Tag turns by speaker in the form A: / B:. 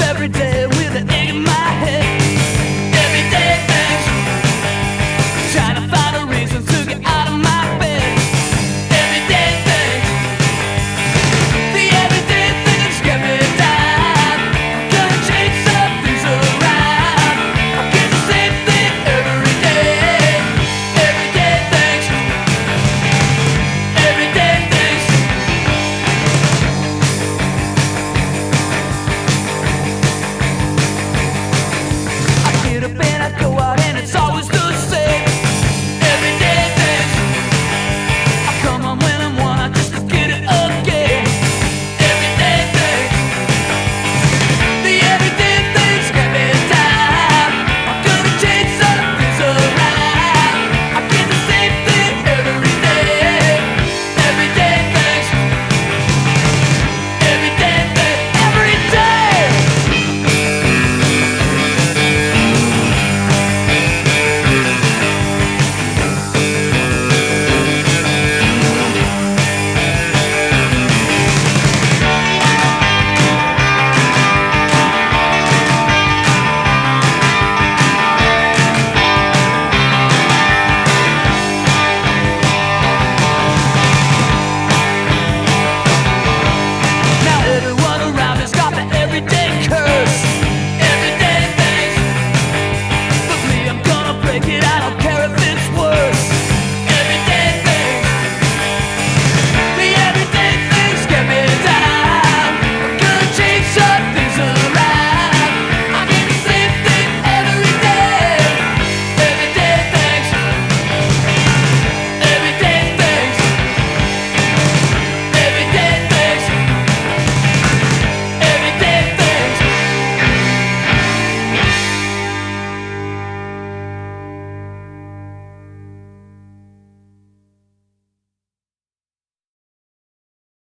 A: every day.